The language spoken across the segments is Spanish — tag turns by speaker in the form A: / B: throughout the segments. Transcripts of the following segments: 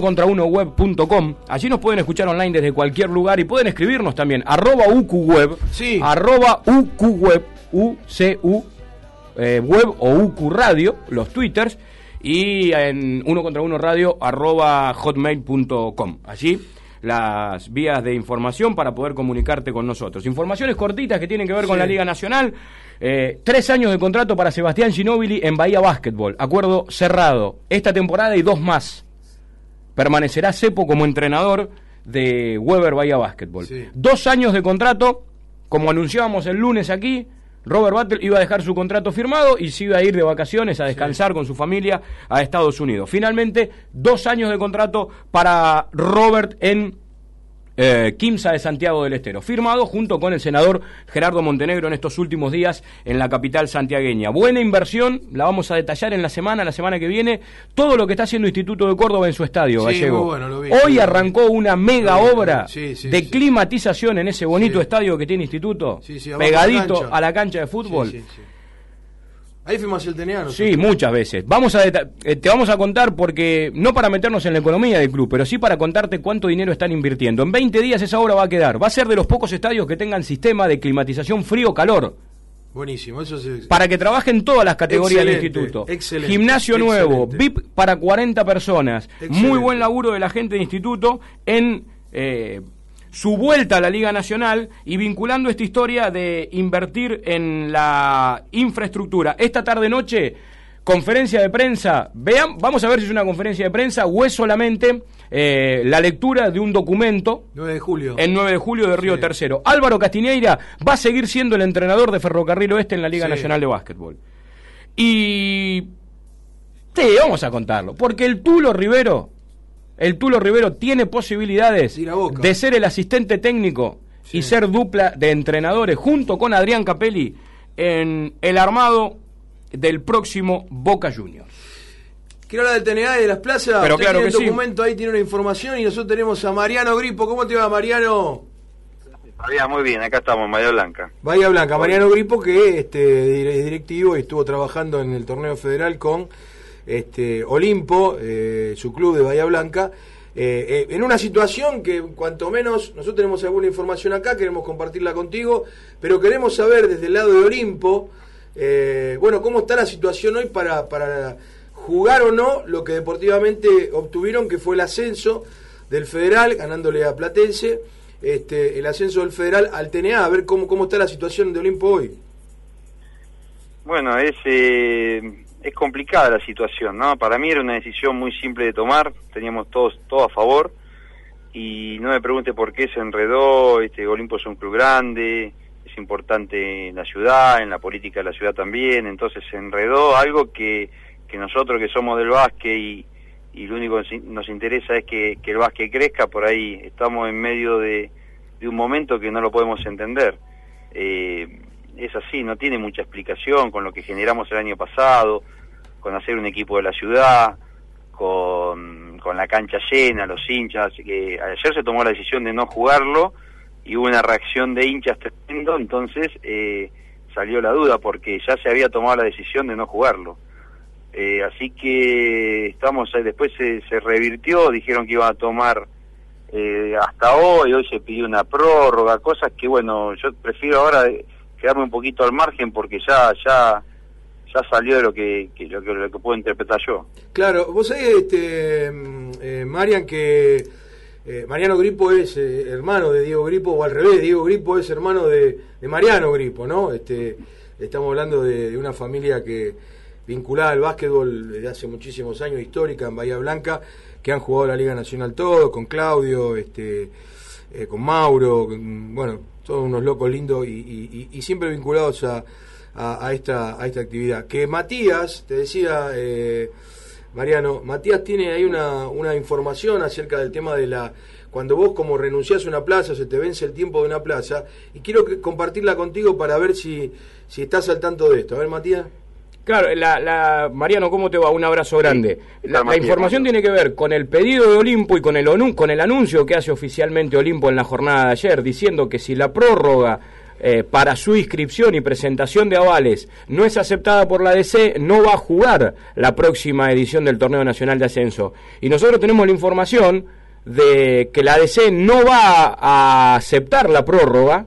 A: contra uno web.com. Allí nos pueden escuchar online desde cualquier lugar y pueden escribirnos también. Arroba UQWeb.
B: Sí.
A: Arroba UQWeb. UCU eh, web o UQ Radio, los twitters. Y en uno contra uno radio arroba hotmail.com. Allí las vías de información para poder comunicarte con nosotros. Informaciones cortitas que tienen que ver con la Liga Nacional. Eh, tres años de contrato para Sebastián Ginóbili en Bahía Básquetbol. Acuerdo cerrado. Esta temporada y dos más permanecerá Cepo como entrenador de Weber Bahía Básquetbol.
B: Sí.
A: Dos años de contrato, como anunciábamos el lunes aquí, Robert Battle iba a dejar su contrato firmado y se iba a ir de vacaciones a descansar con su familia a Estados Unidos. Finalmente, dos años de contrato para Robert en eh, Quimsa de Santiago del Estero, firmado junto con el senador Gerardo Montenegro en estos últimos días en la capital santiagueña. Buena inversión, la vamos a detallar en la semana, la semana que viene, todo lo que está haciendo Instituto de Córdoba en su estadio,
B: Sí,
A: Gallego.
B: bueno, lo vi,
A: Hoy arrancó una mega
B: vi,
A: obra
B: Sí, sí,
A: de climatización en ese bonito estadio que tiene Instituto,
B: la
A: pegadito a la cancha de fútbol.
B: Ahí fuimos el TNA, ¿no?
A: Sí, muchas veces. Vamos a eh, te vamos a contar porque no para meternos en la economía del club, pero sí para contarte cuánto dinero están invirtiendo. En 20 días esa obra va a quedar. Va a ser de los pocos estadios que tengan sistema de climatización frío-calor
B: Buenísimo, eso sí.
A: para que trabajen todas las categorías del instituto.
B: excelente,
A: Gimnasio nuevo. VIP para 40 personas.
B: Excelente.
A: Muy buen laburo de la gente de instituto en eh, su vuelta a la Liga Nacional y vinculando esta historia de invertir en la infraestructura. Esta tarde noche, conferencia de prensa. Vean, vamos a ver si es una conferencia de prensa o es solamente eh, la lectura de un documento
B: 9 de julio.
A: en 9 de julio de Río
B: Sí.
A: Tercero. Álvaro Castiñeira va a seguir siendo el entrenador de Ferrocarril Oeste en la Liga
B: Sí.
A: Nacional de Básquetbol. Y... Sí, vamos a contarlo. Porque el Tulo Rivero, el Tulo Rivero tiene posibilidades de ser el asistente técnico y ser dupla de entrenadores junto con Adrián Capelli en el armado del próximo Boca Juniors.
B: Quiero hablar del TNA y de las plazas.
A: Pero
B: Usted
A: claro
B: tiene
A: que
B: el
A: sí.
B: documento ahí, tiene una información y nosotros tenemos a Mariano Gripo. ¿Cómo te va, Mariano?
C: Bien, muy bien, acá estamos, María Blanca.
B: Bahía Blanca, Mariano Gripo, que este, es directivo y estuvo trabajando en el torneo federal con este, Olimpo, eh, su club de Bahía Blanca, eh, eh, en una situación que cuanto menos nosotros tenemos alguna información acá, queremos compartirla contigo, pero queremos saber desde el lado de Olimpo, bueno, cómo está la situación hoy para, para jugar o no lo que deportivamente obtuvieron, que fue el ascenso del federal, ganándole a Platense este, el ascenso del federal al TNA, a ver cómo, cómo está la situación de Olimpo hoy.
C: Bueno, es, es complicada la situación, ¿no? Para mí era una decisión muy simple de tomar, teníamos todos todo a favor y no me pregunte por qué se enredó, este Olimpo es un club grande, es importante en la ciudad, en la política de la ciudad también, entonces se enredó algo que, que nosotros que somos del básquet y, y lo único que nos interesa es que, el básquet crezca, por ahí estamos en medio de, de un momento que no lo podemos entender. Eh, es así, no tiene mucha explicación con lo que generamos el año pasado, con hacer un equipo de la ciudad, con, con la cancha llena, los hinchas, que ayer se tomó la decisión de no jugarlo y hubo una reacción de hinchas tremendo, entonces eh, salió la duda porque ya se había tomado la decisión de no jugarlo. Eh, así que estamos después se, se revirtió, dijeron que iban a tomar eh, hasta hoy, hoy se pidió una prórroga, cosas que bueno, yo prefiero ahora quedarme un poquito al margen porque ya ya ya salió de lo que, lo que lo que puedo interpretar yo.
B: Claro, vos sabés, este, mm, eh, Marian, que eh, Mariano Gripo es eh, hermano de Diego Gripo, o al revés, Diego Gripo es hermano de, de Mariano Gripo, ¿no? Este, estamos hablando de, de una familia que vinculada al básquetbol desde hace muchísimos años, histórica en Bahía Blanca, que han jugado la Liga Nacional todos, con Claudio, este, eh, con Mauro, con- bueno, todos unos locos lindos y, siempre vinculados a, a- esta, a esta actividad. Que Matías, te decía eh, Mariano, Matías tiene ahí una, una información acerca del tema de la... Cuando vos como renunciás a una plaza, se te vence el tiempo de una plaza, y quiero compartirla contigo para ver si, si estás al tanto de esto. A ver, Matías.
A: Claro, la, la- Mariano, ¿cómo te va? Un abrazo grande. La, información tiene que ver con el pedido de Olimpo y con el, ONU- con el anuncio que hace oficialmente Olimpo en la jornada de ayer, diciendo que si la prórroga eh, para su inscripción y presentación de avales no es aceptada por la DC, no va a jugar la próxima edición del Torneo Nacional de Ascenso. Y nosotros tenemos la información de que la DC no va a aceptar la prórroga,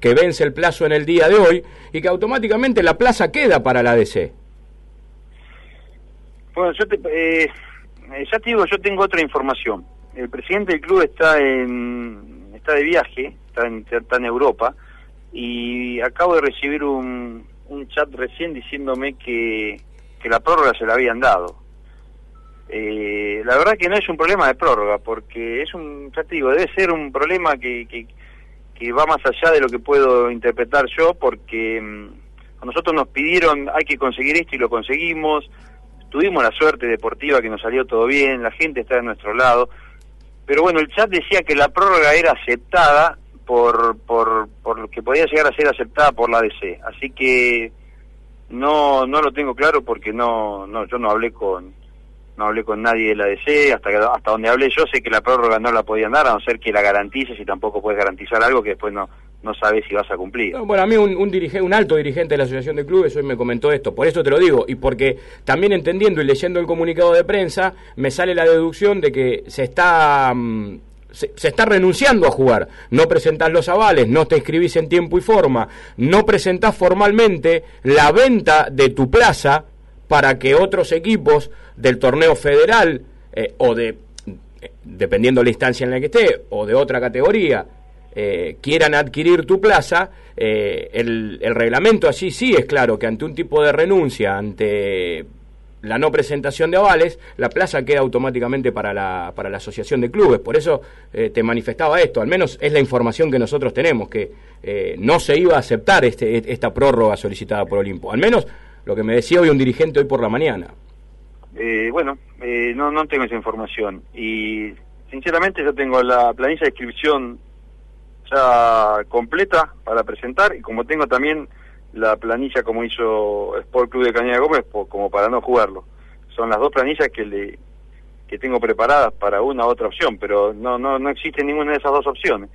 A: que vence el plazo en el día de hoy, y que automáticamente la plaza queda para la DC.
C: Bueno, yo te, eh, ya te digo, yo tengo otra información. El presidente del club está en está de viaje, está en, está en Europa, y acabo de recibir un, un chat recién diciéndome que, que la prórroga se la habían dado. Eh, la verdad que no es un problema de prórroga, porque es un, ya te digo, debe ser un problema que, que, que va más allá de lo que puedo interpretar yo, porque mm, a nosotros nos pidieron, hay que conseguir esto y lo conseguimos, tuvimos la suerte deportiva que nos salió todo bien, la gente está de nuestro lado, pero bueno, el chat decía que la prórroga era aceptada por, por, por que podía llegar a ser aceptada por la DC, así que no no lo tengo claro porque no no yo no hablé con no hablé con nadie de la DC, hasta hasta donde hablé yo sé que la prórroga no la podían dar, a no ser que la garantices y tampoco puedes garantizar algo que después no no sabes si vas a cumplir.
A: bueno, a mí un, dirige, un alto dirigente de la Asociación de Clubes hoy me comentó esto, por eso te lo digo, y porque también entendiendo y leyendo el comunicado de prensa, me sale la deducción de que se está... Mm, se, se, está renunciando a jugar. No presentás los avales, no te inscribís en tiempo y forma, no presentás formalmente la venta de tu plaza para que otros equipos del torneo federal eh, o de, dependiendo de la instancia en la que esté, o de otra categoría, eh, quieran adquirir tu plaza, eh, el, reglamento así sí es claro que ante un tipo de renuncia, ante la no presentación de avales, la plaza queda automáticamente para la, para la asociación de clubes. Por eso te manifestaba esto, al menos es la información que nosotros tenemos, que no se iba a aceptar este, esta prórroga solicitada por Olimpo. Al menos lo que me decía hoy un dirigente hoy por la mañana.
C: Eh, bueno, no, no tengo esa información y sinceramente yo tengo la planilla de inscripción ya completa para presentar y como tengo también la planilla como hizo Sport Club de Cañada Gómez como para no jugarlo. Son las dos planillas que le que tengo preparadas para una u otra opción, pero no no no existe ninguna de esas dos opciones.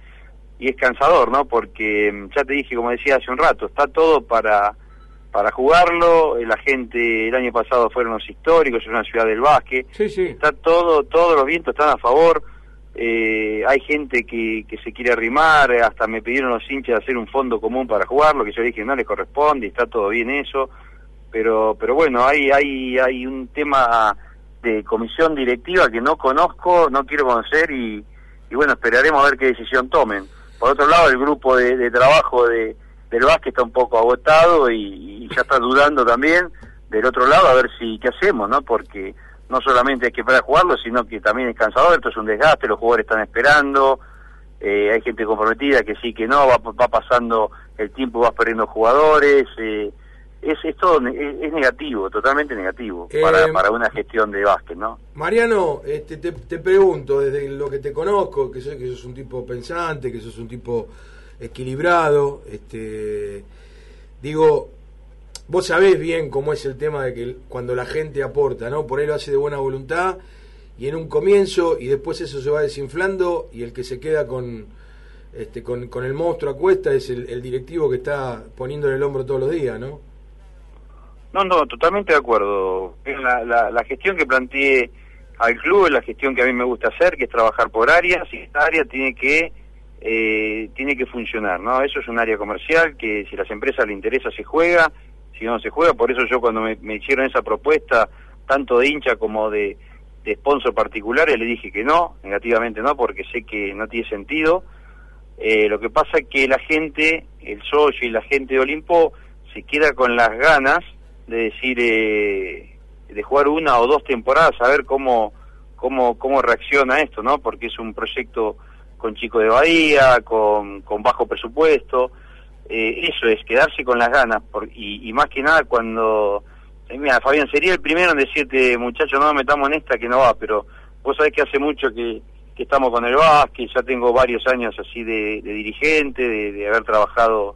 C: Y es cansador, ¿no? Porque mm, ya te dije, como decía hace un rato, está todo para para jugarlo, la gente el año pasado fueron los históricos, es una ciudad del básquet,
A: sí, sí.
C: está todo, todos los vientos están a favor, eh, hay gente que, que se quiere arrimar, hasta me pidieron los hinchas hacer un fondo común para jugarlo, que yo dije no les corresponde, está todo bien eso, pero pero bueno, hay hay hay un tema de comisión directiva que no conozco, no quiero conocer y, y bueno, esperaremos a ver qué decisión tomen. Por otro lado, el grupo de, de trabajo de, del básquet está un poco agotado y, y ya está dudando también del otro lado a ver si qué hacemos, ¿no? Porque no solamente hay que para jugarlo, sino que también es cansador, esto es un desgaste, los jugadores están esperando, eh, hay gente comprometida que sí, que no, va, va pasando el tiempo, vas perdiendo jugadores, eh, es, es todo es, negativo, totalmente negativo eh, para, para una gestión de básquet, ¿no?
B: Mariano, este, te, te pregunto, desde lo que te conozco, que sé que sos un tipo pensante, que sos un tipo equilibrado, este, digo, vos sabés bien cómo es el tema de que cuando la gente aporta, ¿no? Por ahí lo hace de buena voluntad y en un comienzo y después eso se va desinflando y el que se queda con este con, con el monstruo a cuesta es el, el directivo que está poniéndole el hombro todos los días, ¿no?
C: No, no, totalmente de acuerdo. La, la, la gestión que planteé al club es la gestión que a mí me gusta hacer, que es trabajar por áreas y esta área tiene que eh, tiene que funcionar, ¿no? Eso es un área comercial que si a las empresas le interesa se juega si no se juega. Por eso yo cuando me, hicieron esa propuesta, tanto de hincha como de, de sponsor particulares, le dije que no, negativamente no, porque sé que no tiene sentido. Eh, lo que pasa es que la gente, el socio y la gente de Olimpo, se queda con las ganas de decir, eh, de jugar una o dos temporadas, a ver cómo, cómo, cómo reacciona esto, ¿no? Porque es un proyecto con chicos de Bahía, con, con bajo presupuesto, eh, eso es, quedarse con las ganas, por, y, más que nada cuando... Eh, mira, Fabián, sería el primero en decirte, muchachos, no metamos en esta que no va, pero vos sabés que hace mucho que, que estamos con el básquet, ya tengo varios años así de, de dirigente, de, de, haber trabajado,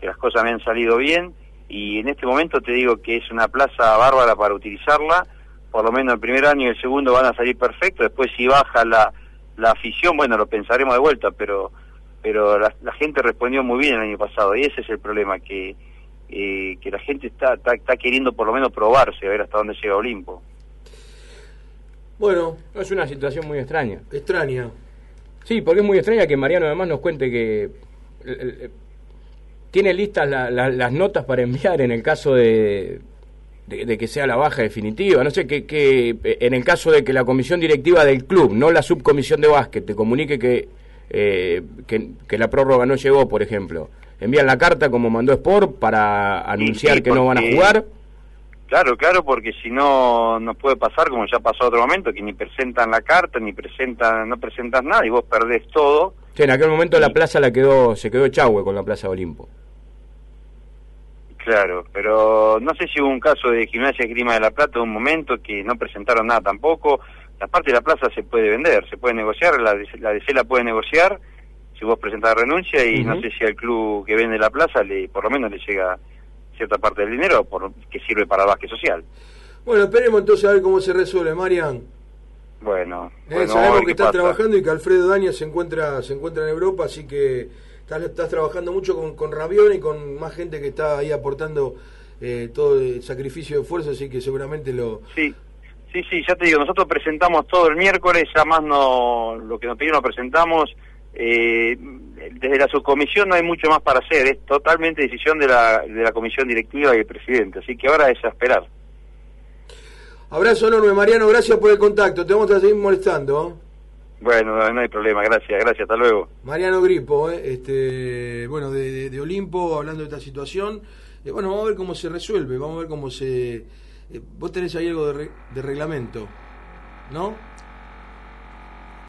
C: que las cosas me han salido bien, y en este momento te digo que es una plaza bárbara para utilizarla, por lo menos el primer año y el segundo van a salir perfectos, después si baja la, la afición, bueno, lo pensaremos de vuelta, pero pero la, gente respondió muy bien el año pasado y ese es el problema, que, eh, que la gente está, está, queriendo por lo menos probarse, a ver hasta dónde llega Olimpo.
A: Bueno, es una situación muy extraña.
B: Extraña.
A: Sí, porque es muy extraña que Mariano además nos cuente que tiene listas las notas para enviar en el caso de, de, que sea la baja definitiva. No sé, que, que en el caso de que la comisión directiva del club, no la subcomisión de básquet, te comunique que, eh, que, la prórroga no llegó, por ejemplo. Envían la carta como mandó Sport para anunciar que no van a jugar.
C: Claro, claro, porque si no, nos puede pasar como ya pasó otro momento, que ni presentan la carta, ni presentan, no presentas nada y vos perdés todo.
A: Sí, en aquel momento la plaza la quedó, se quedó Chahue con la Plaza Olimpo.
C: Claro, pero no sé si hubo un caso de Gimnasia Grima de la Plata en un momento que no presentaron nada tampoco. La parte de la plaza se puede vender, se puede negociar, la, la DC la puede negociar si vos presentás renuncia y no sé si al club que vende la plaza le por lo menos le llega cierta parte del dinero por, que sirve para el básquet social.
B: Bueno, esperemos entonces a ver cómo se resuelve, Marian.
C: Bueno,
B: eh, sabemos que estás trabajando y que Alfredo Daña se encuentra se encuentra en Europa, así que Estás, trabajando mucho con, con Rabión y con más gente que está ahí aportando eh, todo el sacrificio de esfuerzo, así que seguramente lo...
C: Sí, sí, sí, ya te digo, nosotros presentamos todo el miércoles, ya más no, lo que nos pidieron lo presentamos. Eh, desde la subcomisión no hay mucho más para hacer, es totalmente decisión de la, de la comisión directiva y el presidente, así que ahora es a esperar.
B: Abrazo enorme, Mariano, gracias por el contacto, te vamos a seguir molestando.
C: Bueno, no hay problema, gracias, gracias, hasta luego.
B: Mariano Gripo, eh, este, bueno, de, Olimpo, hablando de esta situación. Eh, bueno, vamos a ver cómo se resuelve, vamos a ver cómo se... Eh, vos tenés ahí algo de, de reglamento, ¿no?